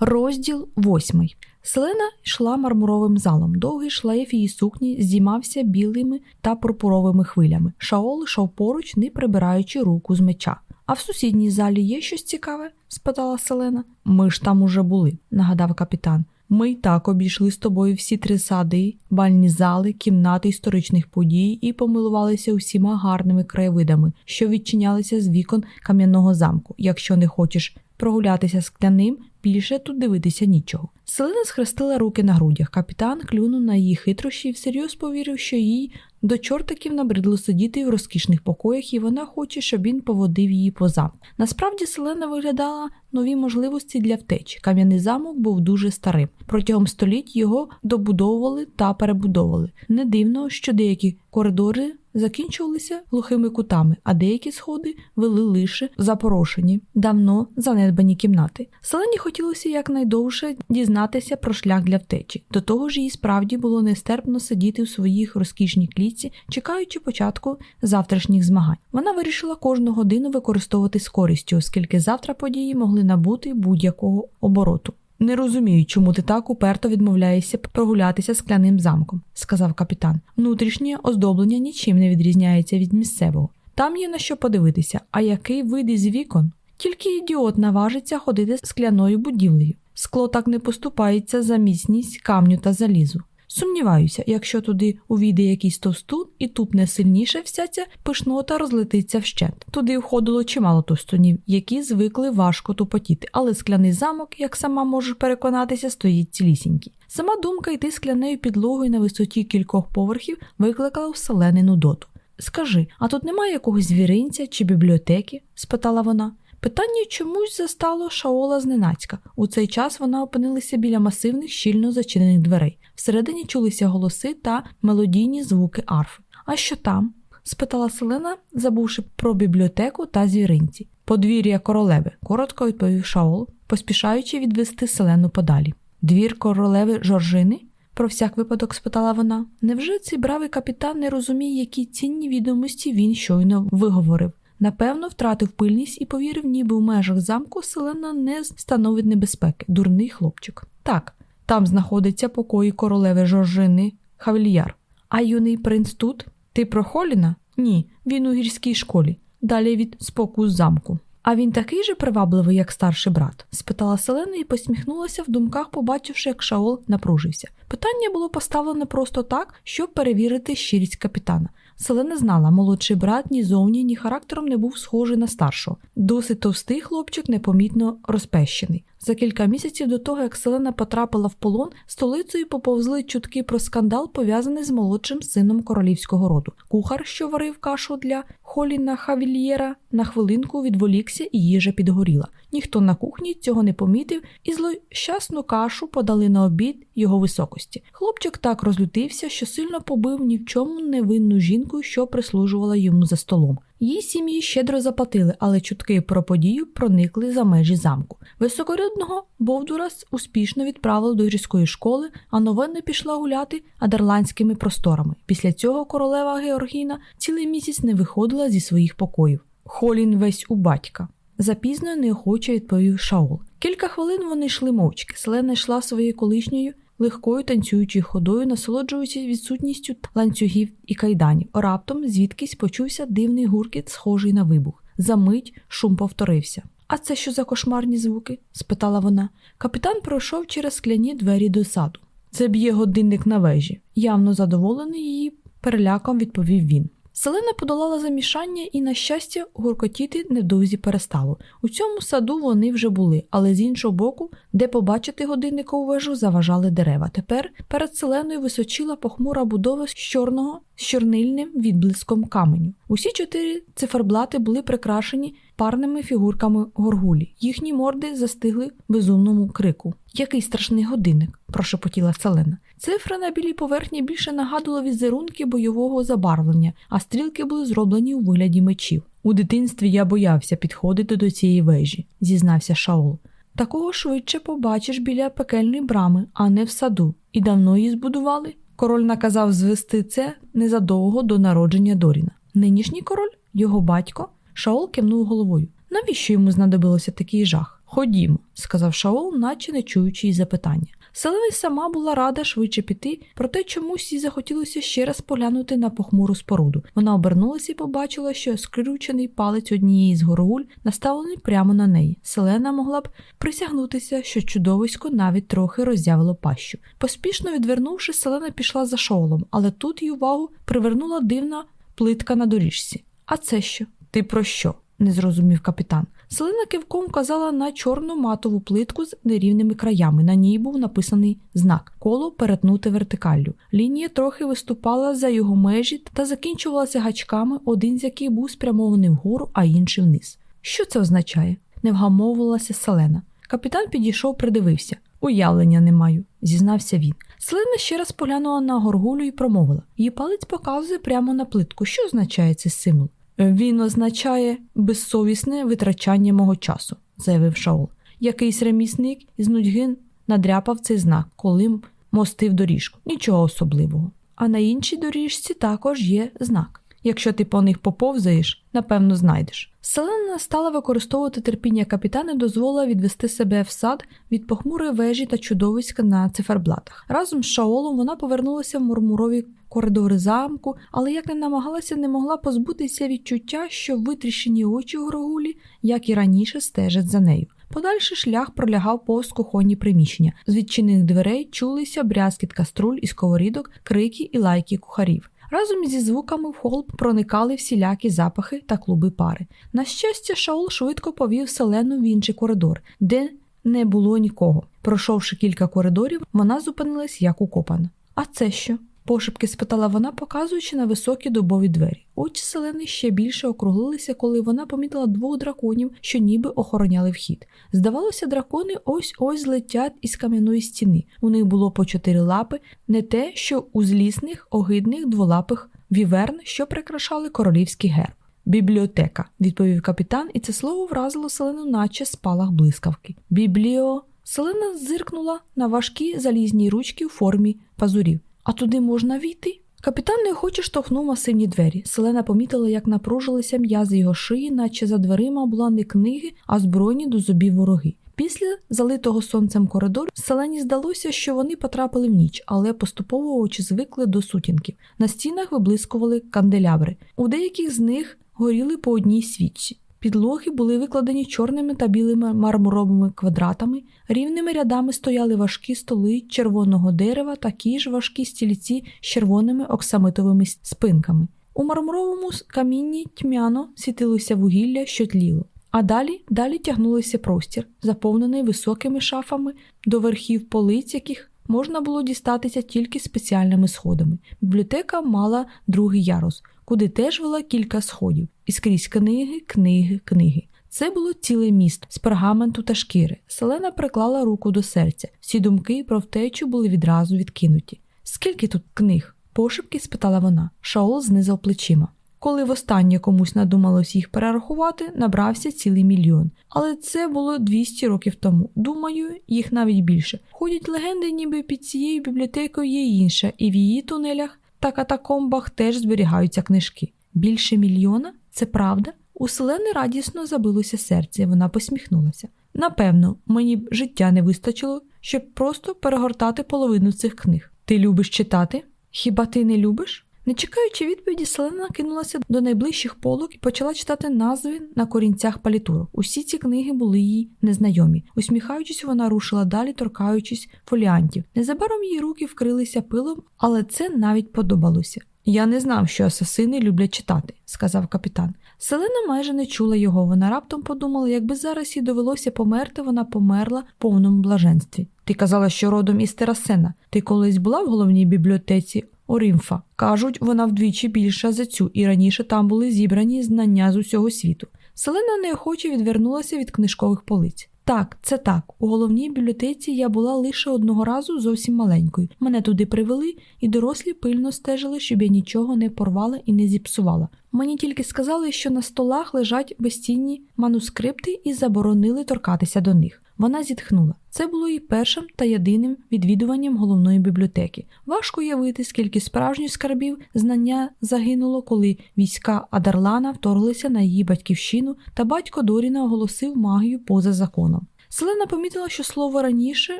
Розділ восьмий. Селена йшла мармуровим залом. Довгий шлейф її сукні здіймався білими та пурпуровими хвилями. Шаол йшов поруч, не прибираючи руку з меча. А в сусідній залі є щось цікаве? спитала Селена. Ми ж там уже були, нагадав капітан. Ми й так обійшли з тобою всі три сади, бальні зали, кімнати історичних подій і помилувалися усіма гарними краєвидами, що відчинялися з вікон кам'яного замку. Якщо не хочеш прогулятися скляним, більше тут дивитися нічого. Селена схрестила руки на грудях. Капітан клюнув на її хитрощі і всерйоз повірив, що їй до чортиків набридло сидіти в розкішних покоях, і вона хоче, щоб він поводив її по замку. Насправді Селена виглядала нові можливості для втечі. Кам'яний замок був дуже старим. Протягом століть його добудовували та перебудовували. Не дивно, що деякі коридори закінчувалися глухими кутами, а деякі сходи вели лише запорошені, давно занедбані кімнати. Селені хотілося якнайдовше дізнатися про шлях для втечі. До того ж, їй справді було нестерпно сидіти у своїх розкішній клітці, чекаючи початку завтрашніх змагань. Вона вирішила кожну годину використовувати з користю, оскільки завтра події могли набути будь-якого обороту. Не розумію, чому ти так уперто відмовляєшся прогулятися скляним замком, сказав капітан. Внутрішнє оздоблення нічим не відрізняється від місцевого. Там є на що подивитися, а який вид із вікон? Тільки ідіот наважиться ходити скляною будівлею. Скло так не поступається за міцність камню та залізу. Сумніваюся, якщо туди увійде якийсь товстун і тупне сильніше, вся ця пишнота розлетиться вщент. Туди входило чимало товстунів, які звикли важко тупотіти, але скляний замок, як сама можеш переконатися, стоїть цілісінький. Сама думка йти скляною підлогою на висоті кількох поверхів викликала вселений нудоту. Скажи, а тут немає якогось звіринця чи бібліотеки? спитала вона. Питання чомусь застало Шаола зненацька. У цей час вона опинилася біля масивних щільно зачинених дверей. Всередині чулися голоси та мелодійні звуки арфи. А що там? спитала Селена, забувши про бібліотеку та звіринці. Подвір'я королеви, коротко відповів Шаол, поспішаючи відвести Селену подалі. Двір королеви Жоржини? Про всяк випадок спитала вона. Невже цей бравий капітан не розуміє, які цінні відомості він щойно виговорив? Напевно, втратив пильність і повірив, ніби в межах замку селена не становить небезпеки, дурний хлопчик. Так, там знаходиться покої королеви Жоржини Хавільяр. А юний принц тут? Ти про Холіна? Ні, він у гірській школі, далі від спокус замку. А він такий же привабливий, як старший брат? спитала Селена і посміхнулася в думках, побачивши, як Шаол напружився. Питання було поставлене просто так, щоб перевірити щирість капітана. Селена знала, молодший брат ні зовні, ні характером не був схожий на старшого. Досить товстий хлопчик непомітно розпещений. За кілька місяців до того, як Селена потрапила в полон, столицею поповзли чутки про скандал, пов'язаний з молодшим сином королівського роду. Кухар, що варив кашу для Холіна Хавільєра, на хвилинку відволікся і їжа підгоріла. Ніхто на кухні цього не помітив, і злощасну кашу подали на обід його високості. Хлопчик так розлютився, що сильно побив ні в чому невинну жінку, що прислужувала йому за столом. Її сім'ї щедро заплатили, але чутки про подію проникли за межі замку. Високорядного Бовдура успішно відправили до гірської школи, а новина пішла гуляти адерландськими просторами. Після цього королева Георгіна цілий місяць не виходила зі своїх покоїв. Холін весь у батька. Запізно неохоче відповів Шаол. Кілька хвилин вони йшли мовчки. Селена йшла своєю колишньою легкою танцюючою ходою, насолоджуючись відсутністю ланцюгів і кайданів. Раптом звідкись почувся дивний гуркіт, схожий на вибух. Замить шум повторився. А це що за кошмарні звуки? спитала вона. Капітан пройшов через скляні двері до саду. Це б'є годинник на вежі. Явно задоволений її переляком відповів він. Селена подолала замішання і, на щастя, гуркотіти невдовзі перестало. У цьому саду вони вже були, але з іншого боку, де побачити годинникову вежу, заважали дерева. Тепер перед селеною височила похмура будова з чорного з чорнильним відблиском каменю. Усі чотири циферблати були прикрашені парними фігурками горгулі. Їхні морди застигли безумному крику. Який страшний годинник, прошепотіла Селена. Цифра на білій поверхні більше нагадувала візерунки бойового забарвлення, а стрілки були зроблені у вигляді мечів. У дитинстві я боявся підходити до цієї вежі, зізнався Шаол. Такого швидше побачиш біля пекельної брами, а не в саду. І давно її збудували. Король наказав звести це незадовго до народження Доріна. Нинішній король, його батько, Шаол кивнув головою. Навіщо йому знадобилося такий жах? Ходімо, сказав Шаол, наче не чуючи її запитання. Селена сама була рада швидше піти, проте чомусь їй захотілося ще раз поглянути на похмуру споруду. Вона обернулася і побачила, що скрючений палець однієї з горгуль наставлений прямо на неї. Селена могла б присягнутися, що чудовисько навіть трохи роззявило пащу. Поспішно відвернувши, селена пішла за шоулом, але тут її увагу привернула дивна плитка на доріжці. А це що? Ти про що? не зрозумів капітан. Селена кивком казала на чорну матову плитку з нерівними краями. На ній був написаний знак коло перетнути вертикаллю. Лінія трохи виступала за його межі та закінчувалася гачками, один з яких був спрямований вгору, а інший вниз. Що це означає? не вгамовувалася Селена. Капітан підійшов, придивився. Уявлення не маю, зізнався він. Селена ще раз поглянула на горгулю і промовила. Її палець показує прямо на плитку. Що означає цей символ? Він означає безсовісне витрачання мого часу, заявив Шаол. Якийсь ремісник із нудьги надряпав цей знак, коли мостив доріжку. Нічого особливого. А на іншій доріжці також є знак. Якщо ти по них поповзаєш, напевно, знайдеш. Селена стала використовувати терпіння капітана і дозволила відвести себе в сад від похмурої вежі та чудовиська на циферблатах. Разом з Шаолом вона повернулася в мурмурові коридори замку, але як не намагалася, не могла позбутися відчуття, що витріщені очі горгулі, як і раніше, стежать за нею. Подальший шлях пролягав повз кухонні приміщення. З відчинених дверей чулися брязкіт каструль і сковорідок, крики і лайки кухарів. Разом зі звуками в хол проникали всілякі запахи та клуби пари. На щастя, Шаул швидко повів селену в інший коридор, де не було нікого. Пройшовши кілька коридорів, вона зупинилась як укопана. А це що? Пошепки спитала вона, показуючи на високі дубові двері. Очі селени ще більше округлилися, коли вона помітила двох драконів, що ніби охороняли вхід. Здавалося, дракони ось ось злетять із кам'яної стіни. У них було по чотири лапи, не те, що у злісних, огидних дволапих віверн, що прикрашали королівський герб. Бібліотека, відповів капітан, і це слово вразило селену, наче спалах блискавки. Бібліо. Селена зиркнула на важкі залізні ручки у формі пазурів. А туди можна війти? Капітан неохоче штовхнув масивні двері. Селена помітила, як напружилися м'язи його шиї, наче за дверима була не книги, а збройні до зубів вороги. Після залитого сонцем коридору селені здалося, що вони потрапили в ніч, але поступово очі звикли до сутінків. На стінах виблискували канделябри. У деяких з них горіли по одній свічці. Підлоги були викладені чорними та білими мармуровими квадратами, рівними рядами стояли важкі столи червоного дерева, такі ж важкі стільці з червоними оксамитовими спинками. У мармуровому камінні тьмяно світилося вугілля, що тліло. А далі далі тягнулися простір, заповнений високими шафами до верхів полиць, яких можна було дістатися тільки спеціальними сходами. Бібліотека мала другий ярус, куди теж вела кілька сходів, і скрізь книги, книги, книги. Це було ціле місто з пергаменту та шкіри. Селена приклала руку до серця. Всі думки про втечу були відразу відкинуті. Скільки тут книг? Пошепки спитала вона. Шаол знизав плечима. Коли востаннє комусь надумалось їх перерахувати, набрався цілий мільйон. Але це було 200 років тому. Думаю, їх навіть більше. Ходять легенди, ніби під цією бібліотекою є інша, і в її тунелях та катакомбах теж зберігаються книжки. Більше мільйона? Це правда? У Селени радісно забилося серце, вона посміхнулася. Напевно, мені б життя не вистачило, щоб просто перегортати половину цих книг. Ти любиш читати? Хіба ти не любиш? Не чекаючи відповіді, Селена кинулася до найближчих полок і почала читати назви на корінцях палітурок. Усі ці книги були їй незнайомі. Усміхаючись, вона рушила далі, торкаючись фоліантів. Незабаром її руки вкрилися пилом, але це навіть подобалося. Я не знав, що асасини люблять читати, сказав капітан. Селена майже не чула його. Вона раптом подумала, якби зараз їй довелося померти, вона померла в повному блаженстві. Ти казала, що родом із Терасена. Ти колись була в головній бібліотеці Орімфа. Кажуть, вона вдвічі більша за цю, і раніше там були зібрані знання з усього світу. Селена неохоче відвернулася від книжкових полиць. Так, це так. У головній бібліотеці я була лише одного разу зовсім маленькою. Мене туди привели, і дорослі пильно стежили, щоб я нічого не порвала і не зіпсувала. Мені тільки сказали, що на столах лежать безцінні манускрипти і заборонили торкатися до них. Вона зітхнула. Це було її першим та єдиним відвідуванням головної бібліотеки. Важко уявити, скільки справжніх скарбів знання загинуло, коли війська Адарлана вторглися на її батьківщину, та батько Доріна оголосив магію поза законом. Селена помітила, що слово раніше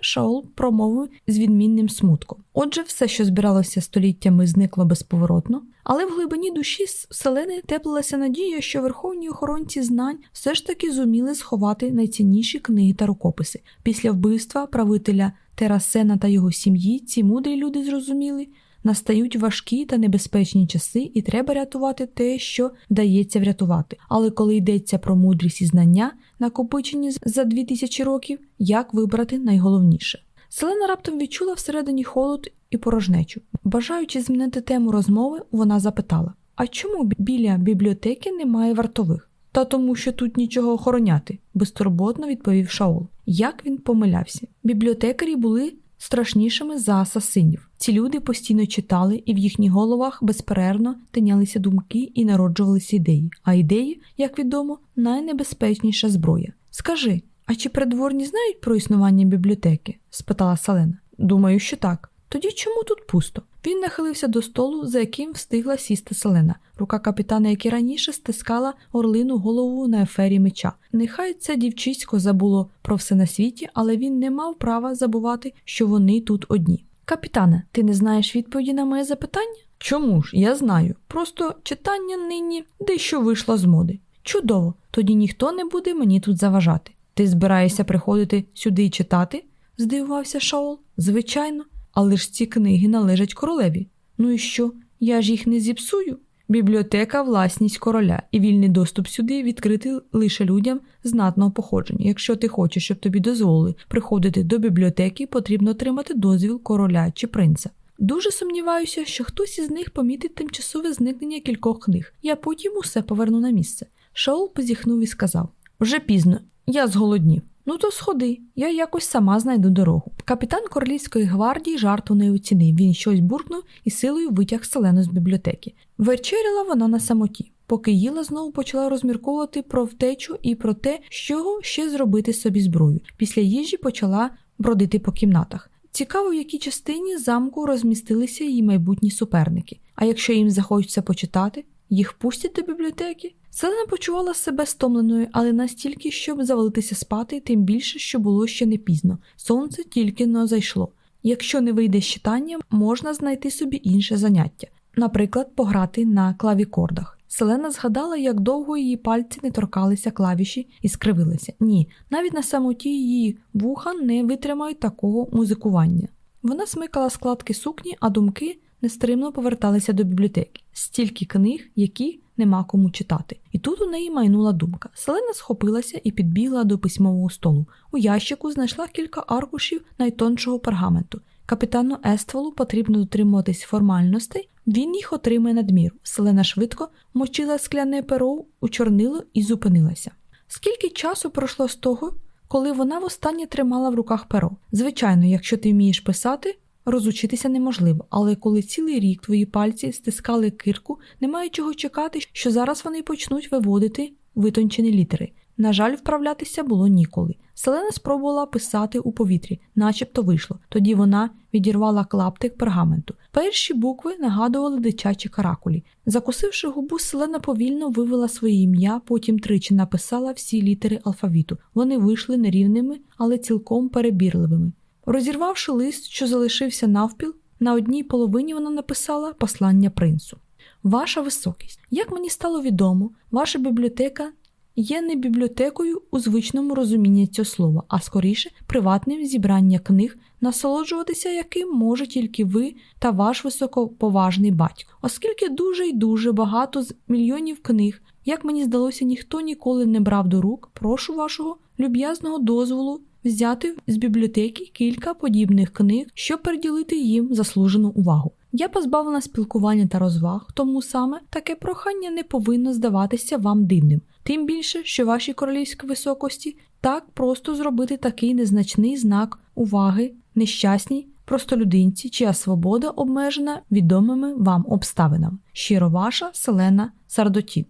Шаол промовив з відмінним смутком. Отже, все, що збиралося століттями, зникло безповоротно, але в глибині душі Селени теплилася надія, що верховні охоронці знань все ж таки зуміли сховати найцінніші книги та рукописи. Після вбивства правителя Терасена та його сім'ї ці мудрі люди зрозуміли. Настають важкі та небезпечні часи, і треба рятувати те, що вдається врятувати. Але коли йдеться про мудрість і знання, накопичені за дві тисячі років, як вибрати найголовніше. Селена раптом відчула всередині холод і порожнечу. Бажаючи змінити тему розмови, вона запитала: А чому біля бібліотеки немає вартових? Та тому, що тут нічого охороняти, безтурботно відповів Шаол. Як він помилявся? Бібліотекарі були страшнішими за асасинів. Ці люди постійно читали, і в їхніх головах безперервно тинялися думки і народжувалися ідеї. А ідеї, як відомо, найнебезпечніша зброя. Скажи, а чи придворні знають про існування бібліотеки? спитала Салена. Думаю, що так. Тоді чому тут пусто? Він нахилився до столу, за яким встигла сісти селена. Рука капітана, як і раніше, стискала орлину голову на ефері меча. Нехай це дівчисько забуло про все на світі, але він не мав права забувати, що вони тут одні. Капітане, ти не знаєш відповіді на моє запитання? Чому ж? Я знаю. Просто читання нині дещо вийшло з моди. Чудово, тоді ніхто не буде мені тут заважати. Ти збираєшся приходити сюди і читати? здивувався Шаол. Звичайно, але ж ці книги належать королеві. Ну і що? Я ж їх не зіпсую. Бібліотека власність короля, і вільний доступ сюди відкритий лише людям знатного походження. Якщо ти хочеш, щоб тобі дозволили приходити до бібліотеки, потрібно отримати дозвіл короля чи принца. Дуже сумніваюся, що хтось із них помітить тимчасове зникнення кількох книг. Я потім усе поверну на місце. Шаул позіхнув і сказав: Вже пізно, я зголоднів. Ну, то сходи, я якось сама знайду дорогу. Капітан королівської гвардії жарту не оцінив. Він щось буркнув і силою витяг селену з бібліотеки. Вечеряла вона на самоті. Поки їла, знову почала розмірковувати про втечу і про те, що ще зробити собі зброю. Після їжі почала бродити по кімнатах. Цікаво, в якій частині замку розмістилися її майбутні суперники. А якщо їм захочеться почитати, їх пустять до бібліотеки. Селена почувала себе стомленою, але настільки, щоб завалитися спати, тим більше, що було ще не пізно. Сонце тільки но зайшло. Якщо не вийде з читання, можна знайти собі інше заняття, наприклад, пограти на клавікордах. Селена згадала, як довго її пальці не торкалися клавіші і скривилися. Ні, навіть на самоті її вуха не витримають такого музикування. Вона смикала складки сукні, а думки нестримно поверталися до бібліотеки, стільки книг, які нема кому читати. І тут у неї майнула думка. Селена схопилася і підбігла до письмового столу. У ящику знайшла кілька аркушів найтоншого пергаменту. Капітану Естволу потрібно дотримуватись формальностей, він їх отримає надміру. Селена швидко мочила скляне перо у чорнило і зупинилася. Скільки часу пройшло з того, коли вона востаннє тримала в руках перо? Звичайно, якщо ти вмієш писати, Розучитися неможливо, але коли цілий рік твої пальці стискали кирку, немає чого чекати, що зараз вони почнуть виводити витончені літери. На жаль, вправлятися було ніколи. Селена спробувала писати у повітрі, начебто вийшло. Тоді вона відірвала клаптик пергаменту. Перші букви нагадували дитячі каракулі. Закусивши губу, селена повільно вивела своє ім'я, потім тричі написала всі літери алфавіту. Вони вийшли нерівними, але цілком перебірливими. Розірвавши лист, що залишився навпіл, на одній половині вона написала послання принцу. Ваша високість, як мені стало відомо, ваша бібліотека є не бібліотекою у звичному розумінні цього слова, а скоріше приватним зібранням книг, насолоджуватися яким може тільки ви та ваш високоповажний батько, оскільки дуже й дуже багато з мільйонів книг, як мені здалося, ніхто ніколи не брав до рук, прошу вашого люб'язного дозволу взяти з бібліотеки кілька подібних книг, щоб приділити їм заслужену увагу. Я позбавлена спілкування та розваг, тому саме таке прохання не повинно здаватися вам дивним, тим більше, що вашій королівській високості так просто зробити такий незначний знак уваги, нещасній простолюдинці, чия свобода обмежена відомими вам обставинами. Щиро ваша Селена Сардотін.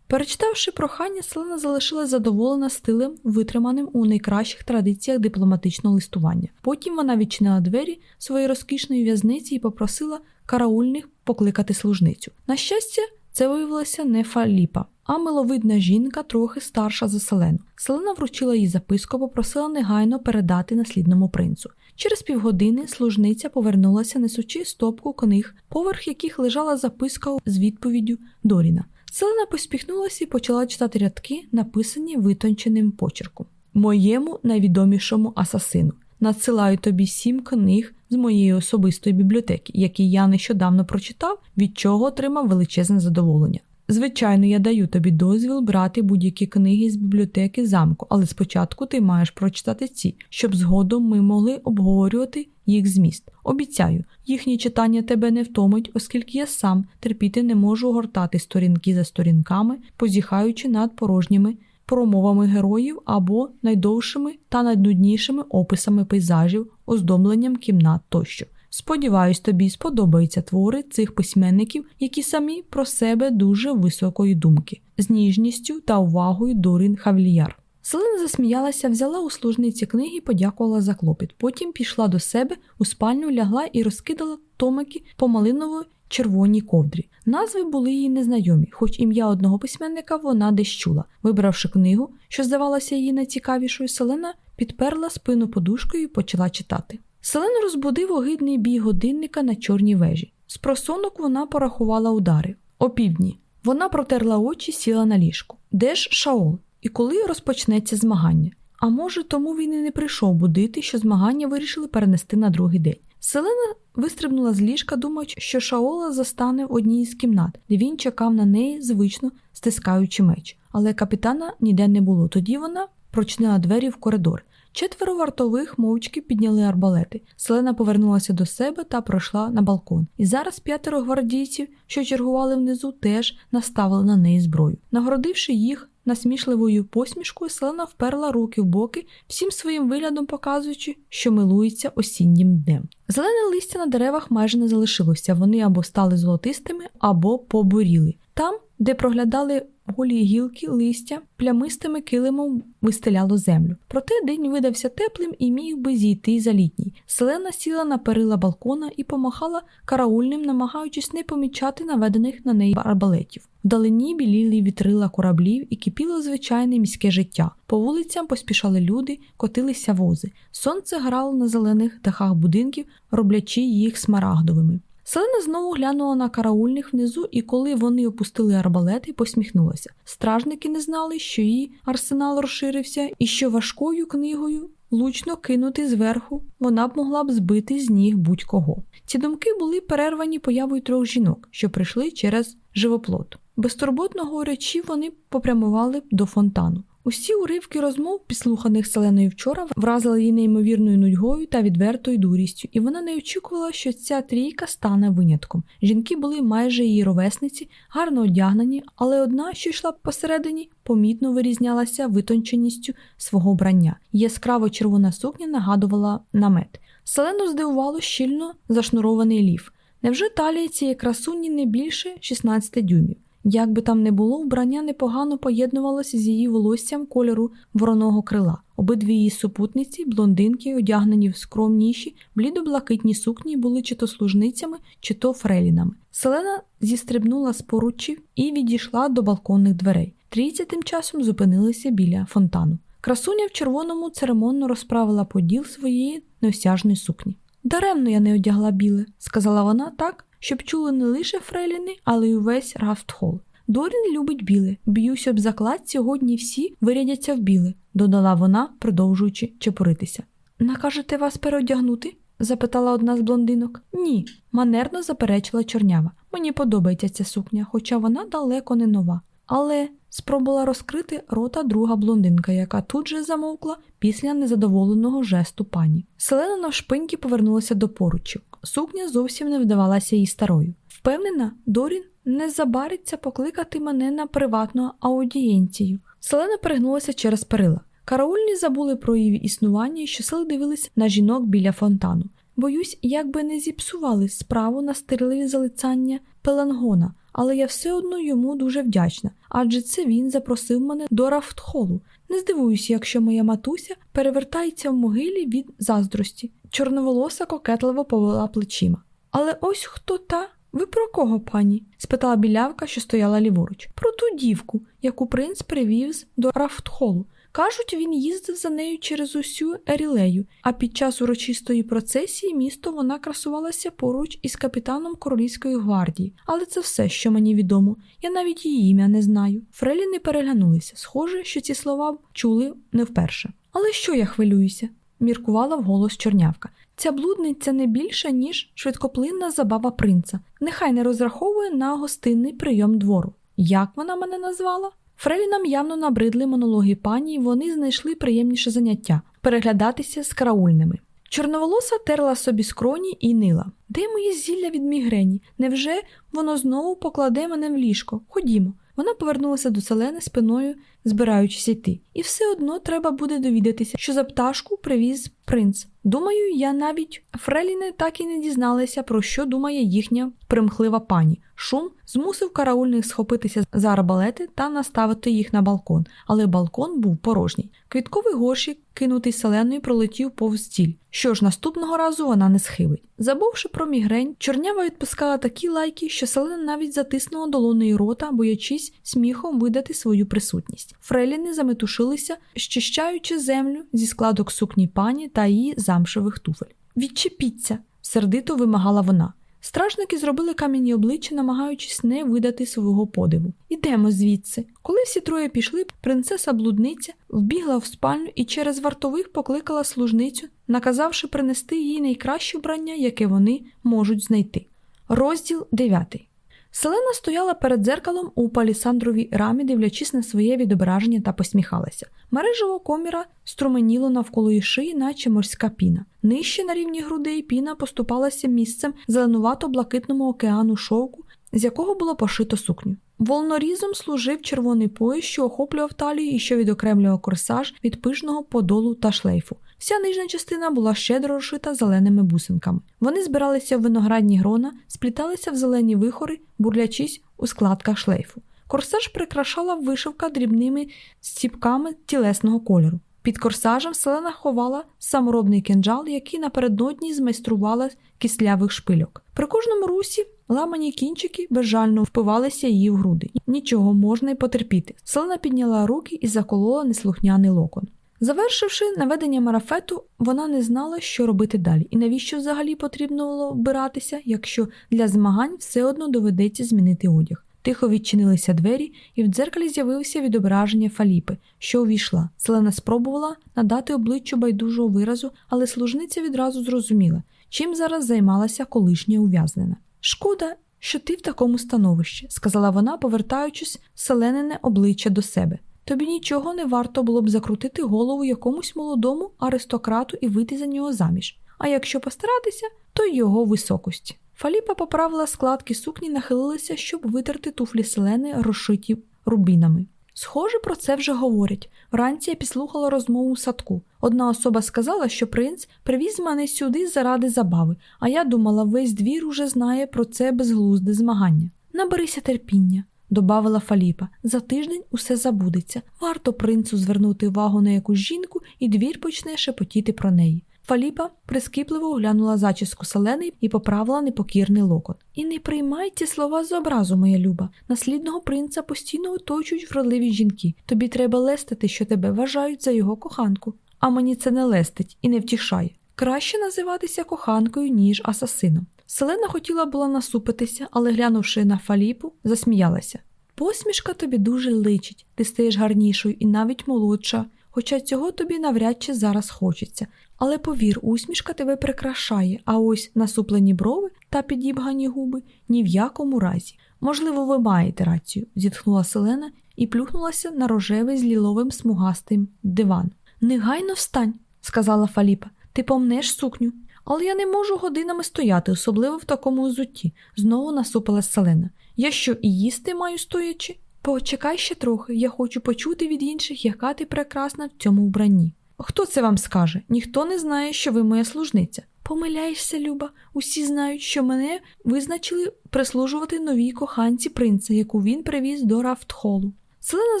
Перечитавши прохання, Селена залишилась задоволена стилем, витриманим у найкращих традиціях дипломатичного листування. Потім вона відчинила двері своєї розкішної в'язниці і попросила караульних покликати служницю. На щастя, Це виявилася не Фаліпа, а миловидна жінка, трохи старша за Селену. Селена вручила їй записку, попросила негайно передати наслідному принцу. Через півгодини служниця повернулася, несучи стопку книг, поверх яких лежала записка з відповіддю Доріна. Селена поспіхнулася і почала читати рядки, написані витонченим почерком. Моєму найвідомішому асасину. Надсилаю тобі сім книг з моєї особистої бібліотеки, які я нещодавно прочитав, від чого отримав величезне задоволення. Звичайно, я даю тобі дозвіл брати будь-які книги з бібліотеки замку, але спочатку ти маєш прочитати ці, щоб згодом ми могли обговорювати їх зміст. Обіцяю, їхнє читання тебе не втомить, оскільки я сам терпіти не можу гортати сторінки за сторінками, позіхаючи над порожніми промовами героїв або найдовшими та найнуднішими описами пейзажів, оздобленням кімнат тощо. Сподіваюсь, тобі сподобаються твори цих письменників, які самі про себе дуже високої думки, з ніжністю та увагою Дорін Хавліяр. Селена засміялася, взяла у служниці книги і подякувала за клопіт. Потім пішла до себе, у спальню лягла і розкидала томики по малиново червоній ковдрі. Назви були їй незнайомі, хоч ім'я одного письменника вона десь чула. Вибравши книгу, що здавалася їй найцікавішою, Селена підперла спину подушкою і почала читати. Селену розбудив огидний бій годинника на чорній вежі. З просонок вона порахувала удари. Опівдні. Вона протерла очі, сіла на ліжку. Де ж Шаол? І коли розпочнеться змагання? А може, тому він і не прийшов будити, що змагання вирішили перенести на другий день. Селена вистрибнула з ліжка, думаючи, що Шаола застане в одній з кімнат, де він чекав на неї, звично стискаючи меч. Але капітана ніде не було. Тоді вона прочинила двері в коридор. Четверо вартових мовчки підняли арбалети. Селена повернулася до себе та пройшла на балкон. І зараз п'ятеро гвардійців, що чергували внизу, теж наставили на неї зброю. Нагородивши їх насмішливою посмішкою, селена вперла руки в боки, всім своїм виглядом показуючи, що милується осіннім днем. Зелене листя на деревах майже не залишилося, вони або стали золотистими, або побуріли. Там, де проглядали голі гілки, листя плямистими килимом вистеляло землю. Проте день видався теплим і міг би зійти за літній. Селена сіла на перила балкона і помахала караульним, намагаючись не помічати наведених на неї арбалетів. Вдалині біліли вітрила кораблів і кипіло звичайне міське життя. По вулицям поспішали люди, котилися вози. Сонце грало на зелених дахах будинків, роблячи їх смарагдовими. Селена знову глянула на караульних внизу, і коли вони опустили арбалети, посміхнулася. Стражники не знали, що її арсенал розширився, і що важкою книгою лучно кинути зверху вона б могла б збити з ніг будь-кого. Ці думки були перервані появою трьох жінок, що прийшли через живоплот. Безтурботно говорячи, вони попрямували до фонтану. Усі уривки розмов, підслуханих Селеною вчора, вразили її неймовірною нудьгою та відвертою дурістю, і вона не очікувала, що ця трійка стане винятком. Жінки були майже її ровесниці, гарно одягнені, але одна, що йшла посередині, помітно вирізнялася витонченістю свого брання. Яскраво червона сукня нагадувала намет. Селену здивувало щільно зашнурований лів. Невже талія цієї красуні не більше 16 дюймів? Як би там не було, вбрання непогано поєднувалося з її волоссям кольору вороного крила. Обидві її супутниці, блондинки, одягнені в скромніші, блідо-блакитні сукні, були чи то служницями, чи то фрелінами. Селена зістрибнула з поручів і відійшла до балконних дверей. Трійця тим часом зупинилися біля фонтану. Красуня в червоному церемонно розправила поділ своєї неосяжної сукні. Даремно я не одягла біле, сказала вона так, щоб чули не лише Фреліни, але й увесь Рафтхол. Дорін любить біле. Б'юсь об заклад, сьогодні всі вирядяться в біле, додала вона, продовжуючи чепуритися. Накажете вас переодягнути? запитала одна з блондинок. Ні, манерно заперечила чорнява. Мені подобається ця сукня, хоча вона далеко не нова. Але спробувала розкрити рота друга блондинка, яка тут же замовкла після незадоволеного жесту пані. Селена навшпиньки повернулася до поручів. Сукня зовсім не вдавалася їй старою. Впевнена, Дорін не забариться покликати мене на приватну аудієнцію. Селена перегнулася через перила. Караульні забули про її існування і щосили дивились на жінок біля фонтану. Боюсь, як би не зіпсували справу на стерливі залицяння пелангона, але я все одно йому дуже вдячна, адже це він запросив мене до Рафтхолу. Не здивуюся, якщо моя матуся перевертається в могилі від заздрості. Чорноволоса кокетливо повела плечима. Але ось хто та, Ви про кого, пані? спитала білявка, що стояла ліворуч. Про ту дівку, яку принц привіз до Рафтхолу. Кажуть, він їздив за нею через усю Ерілею, а під час урочистої процесії місто вона красувалася поруч із капітаном королівської гвардії. Але це все, що мені відомо. Я навіть її ім'я не знаю. Фрелі не переглянулися. Схоже, що ці слова чули не вперше. Але що я хвилююся? міркувала вголос чорнявка. Ця блудниця не більша, ніж швидкоплинна забава принца. Нехай не розраховує на гостинний прийом двору. Як вона мене назвала? Фрелінам явно набридли монологи пані, і вони знайшли приємніше заняття переглядатися з караульними. Чорноволоса терла собі скроні і нила. Де моє зілля від мігрені? Невже воно знову покладе мене в ліжко? Ходімо. Вона повернулася до селени спиною, збираючись йти. І все одно треба буде довідатися, що за пташку привіз принц. Думаю, я навіть Фреліни так і не дізналася, про що думає їхня примхлива пані. Шум змусив караульних схопитися за арбалети та наставити їх на балкон, але балкон був порожній. Квітковий горщик, кинутий селеною, пролетів повз стіль. Що ж, наступного разу вона не схилить. Забувши про мігрень, чорнява відпускала такі лайки, що селена навіть затиснула долоною рота, боячись сміхом видати свою присутність. Фреліни заметушилися, щищаючи землю зі складок сукні пані та її замшевих туфель. Відчепіться, сердито вимагала вона. Стражники зробили кам'яні обличчя, намагаючись не видати свого подиву. Ідемо звідси. Коли всі троє пішли, принцеса блудниця вбігла в спальню і через вартових покликала служницю, наказавши принести їй найкраще вбрання, яке вони можуть знайти. Розділ 9 Селена стояла перед дзеркалом у палісандровій рамі, дивлячись на своє відображення та посміхалася. Мережево коміра струменіло навколо її шиї, наче морська піна. Нижче на рівні грудей піна поступалася місцем зеленувато-блакитному океану шовку, з якого було пошито сукню. Волнорізом служив червоний пояс, що охоплював талію і що відокремлював корсаж від пишного подолу та шлейфу. Вся нижня частина була щедро розшита зеленими бусинками. Вони збиралися в виноградні грона, спліталися в зелені вихори, бурлячись у складках шлейфу. Корсаж прикрашала вишивка дрібними стіпками тілесного кольору. Під корсажем селена ховала саморобний кинджал, який напередодні змайструвала кислявих шпильок. При кожному русі ламані кінчики безжально впивалися її в груди. Нічого можна й потерпіти. Селена підняла руки і заколола неслухняний локон. Завершивши наведення марафету, вона не знала, що робити далі, і навіщо взагалі потрібно було вбиратися, якщо для змагань все одно доведеться змінити одяг. Тихо відчинилися двері, і в дзеркалі з'явилося відображення Фаліпи, що увійшла. Селена спробувала надати обличчю байдужого виразу, але служниця відразу зрозуміла, чим зараз займалася колишня ув'язнена. Шкода, що ти в такому становищі, сказала вона, повертаючись селенине обличчя до себе. Тобі нічого не варто було б закрутити голову якомусь молодому аристократу і вийти за нього заміж. А якщо постаратися, то його високості. Фаліпа поправила складки сукні, нахилилася, щоб витерти туфлі селени, розшиті рубінами. Схоже, про це вже говорять. Вранці я підслухала розмову в садку. Одна особа сказала, що принц привіз мене сюди заради забави, а я думала, весь двір уже знає про це безглузде змагання. Наберися терпіння, добавила Фаліпа. За тиждень усе забудеться. Варто принцу звернути увагу на якусь жінку, і двір почне шепотіти про неї. Фаліпа прискіпливо оглянула зачіску селени і поправила непокірний локот. І не приймай ці слова з образу, моя люба. Наслідного принца постійно оточують вродливі жінки. Тобі треба лестити, що тебе вважають за його коханку. А мені це не лестить і не втішає. Краще називатися коханкою, ніж асасином. Селена хотіла була насупитися, але, глянувши на Фаліпу, засміялася. Посмішка тобі дуже личить, ти стаєш гарнішою і навіть молодша, хоча цього тобі навряд чи зараз хочеться. Але повір, усмішка тебе прикрашає, а ось насуплені брови та підібгані губи ні в якому разі. Можливо, ви маєте рацію, зітхнула Селена і плюхнулася на рожевий з ліловим смугастим диван. Негайно встань, сказала Фаліпа, ти помнеш сукню. Але я не можу годинами стояти, особливо в такому взутті, знову насупила Селена. Я що і їсти маю стоячи? Почекай ще трохи, я хочу почути від інших, яка ти прекрасна в цьому вбранні. Хто це вам скаже? Ніхто не знає, що ви моя служниця. Помиляєшся, Люба, усі знають, що мене визначили прислужувати новій коханці принца, яку він привіз до Рафтхолу. Селена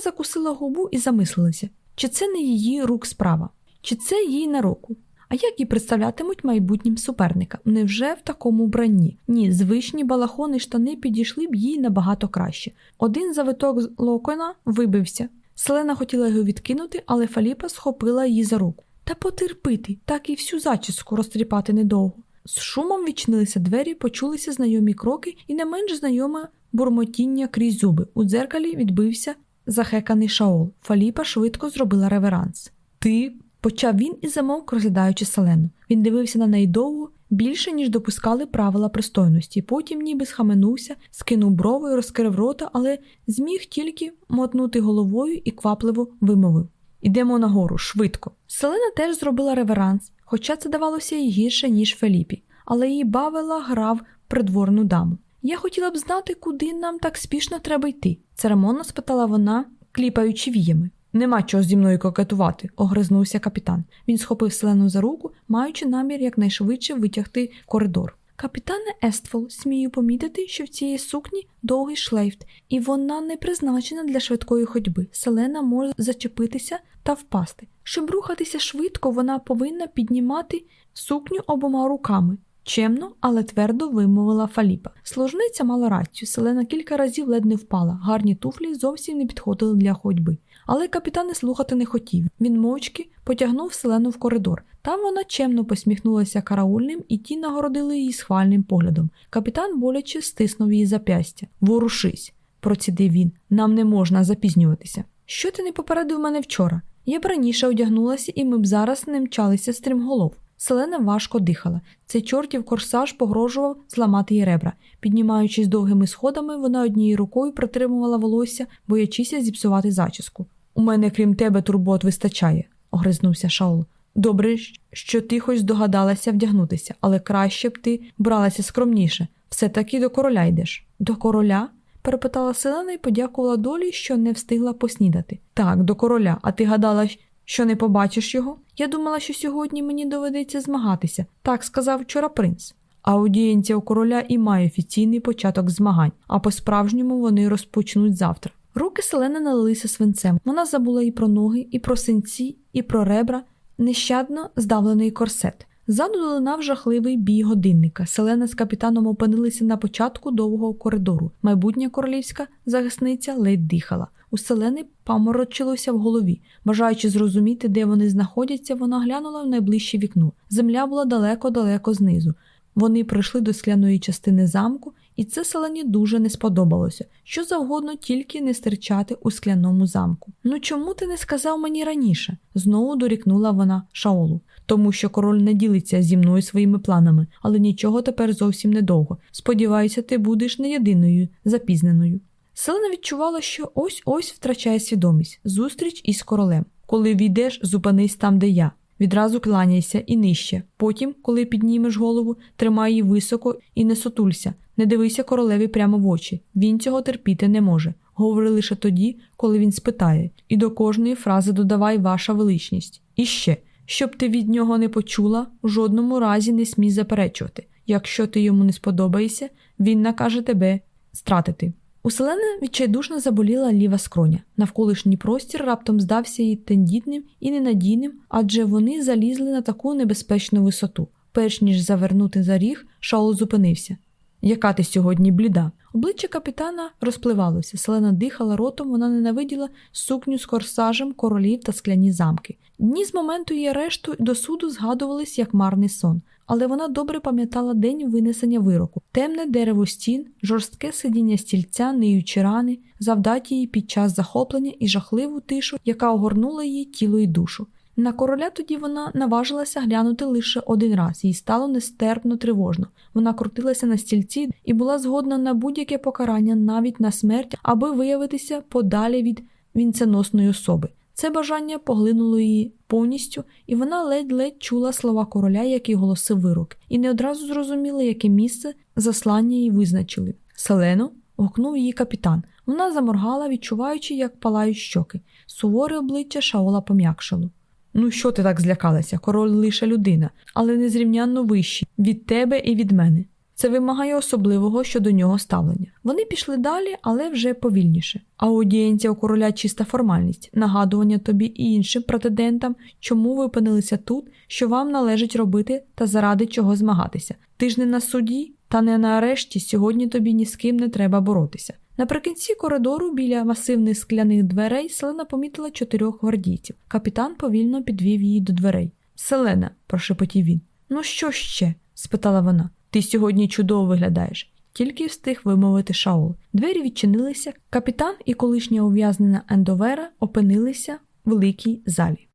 закусила губу і замислилася, чи це не її рук справа, чи це їй на руку. А як її представлятимуть майбутнім суперникам? Невже в такому вбранні? Ні, звичні балахони штани підійшли б їй набагато краще. Один завиток з локона вибився. Селена хотіла його відкинути, але Фаліпа схопила її за руку. Та потерпити, так і всю зачіску розтріпати недовго. З шумом відчинилися двері, почулися знайомі кроки і не менш знайоме бурмотіння крізь зуби. У дзеркалі відбився захеканий шаол. Фаліпа швидко зробила реверанс. Ти почав він і замовк, розглядаючи селену. Він дивився на неї довго, більше, ніж допускали правила пристойності. Потім ніби схаменувся, скинув брови, розкрив рота, але зміг тільки мотнути головою і квапливо вимовив. Ідемо нагору, швидко. Селена теж зробила реверанс, хоча це давалося їй гірше, ніж Феліпі, але її бавила грав придворну даму. Я хотіла б знати, куди нам так спішно треба йти, церемонно спитала вона, кліпаючи віями. Нема чого зі мною кокетувати, огризнувся капітан. Він схопив селену за руку, маючи намір якнайшвидше витягти коридор. Капітане Ествол, смію помітити, що в цій сукні довгий шлейф, і вона не призначена для швидкої ходьби. Селена може зачепитися та впасти. Щоб рухатися швидко, вона повинна піднімати сукню обома руками. Чемно, але твердо вимовила Фаліпа. Служниця мала рацію, селена кілька разів ледь не впала, гарні туфлі зовсім не підходили для ходьби. Але капітан і слухати не хотів. Він мовчки потягнув селену в коридор. Там вона чемно посміхнулася караульним, і ті нагородили її схвальним поглядом. Капітан боляче стиснув її зап'ястя. Ворушись, процідив він. Нам не можна запізнюватися. Що ти не попередив мене вчора? Я б раніше одягнулася, і ми б зараз не мчалися стрімголов. Селена важко дихала. Цей чортів корсаж погрожував зламати їй ребра. Піднімаючись довгими сходами, вона однією рукою притримувала волосся, боячися зіпсувати зачіску. У мене, крім тебе, турбот вистачає, огризнувся Шаул. Добре, що ти хоч здогадалася вдягнутися, але краще б ти бралася скромніше. Все таки до короля йдеш. До короля? перепитала Селена і подякувала долі, що не встигла поснідати. Так, до короля, а ти гадала, що не побачиш його? Я думала, що сьогодні мені доведеться змагатися, так сказав вчора принц. Аудієнція у короля і має офіційний початок змагань, а по-справжньому вони розпочнуть завтра. Руки селени налилися свинцем. Вона забула і про ноги, і про синці, і про ребра, нещадно здавлений корсет. Ззаду долинав жахливий бій годинника. Селена з капітаном опинилися на початку довгого коридору. Майбутня королівська захисниця ледь дихала. У селени паморочилося в голові. Бажаючи зрозуміти, де вони знаходяться, вона глянула в найближче вікно. Земля була далеко-далеко знизу. Вони прийшли до скляної частини замку, і це селені дуже не сподобалося, що завгодно тільки не стирчати у скляному замку. Ну чому ти не сказав мені раніше? знову дорікнула вона Шаолу. Тому що король не ділиться зі мною своїми планами, але нічого тепер зовсім недовго. Сподіваюся, ти будеш не єдиною запізненою. Селена відчувала, що ось ось втрачає свідомість зустріч із королем. Коли війдеш, зупинись там, де я. Відразу кланяйся і нижче. Потім, коли піднімеш голову, тримай її високо і не сотулься, не дивися королеві прямо в очі. Він цього терпіти не може. Говори лише тоді, коли він спитає, і до кожної фрази додавай ваша величність. І ще, щоб ти від нього не почула, в жодному разі не смій заперечувати. Якщо ти йому не сподобаєшся, він накаже тебе стратити. У Селени відчайдушно заболіла ліва скроня. Навколишній простір раптом здався їй тендітним і ненадійним, адже вони залізли на таку небезпечну висоту. Перш ніж завернути за ріг, Шаул зупинився. Яка ти сьогодні бліда? Обличчя капітана розпливалося, селена дихала ротом, вона ненавиділа сукню з корсажем королів та скляні замки. Дні з моменту її арешту до суду згадувались як марний сон, але вона добре пам'ятала день винесення вироку, темне дерево стін, жорстке сидіння стільця, ниючі рани, завдаті її під час захоплення і жахливу тишу, яка огорнула її тіло і душу. На короля тоді вона наважилася глянути лише один раз, їй стало нестерпно тривожно. Вона крутилася на стільці і була згодна на будь-яке покарання, навіть на смерть, аби виявитися подалі від вінценосної особи. Це бажання поглинуло її повністю, і вона ледь-ледь чула слова короля, який голосив вирок, і не одразу зрозуміла, яке місце заслання їй визначили. Селено, гукнув її капітан. Вона заморгала, відчуваючи, як палають щоки. Суворе обличчя Шаола пом'якшало. Ну, що ти так злякалася? Король лише людина, але незрівнянно вищий від тебе і від мене. Це вимагає особливого щодо нього ставлення. Вони пішли далі, але вже повільніше. Аудієнція у короля чиста формальність, нагадування тобі і іншим претендентам, чому ви опинилися тут, що вам належить робити та заради чого змагатися. Ти ж не на суді та не на арешті. Сьогодні тобі ні з ким не треба боротися. Наприкінці коридору біля масивних скляних дверей Селена помітила чотирьох гвардійців. Капітан повільно підвів її до дверей. Селена, прошепотів він. Ну що ще? спитала вона. Ти сьогодні чудово виглядаєш. Тільки встиг вимовити Шаол. Двері відчинилися. Капітан і колишня ув'язнена Ендовера опинилися в великій залі.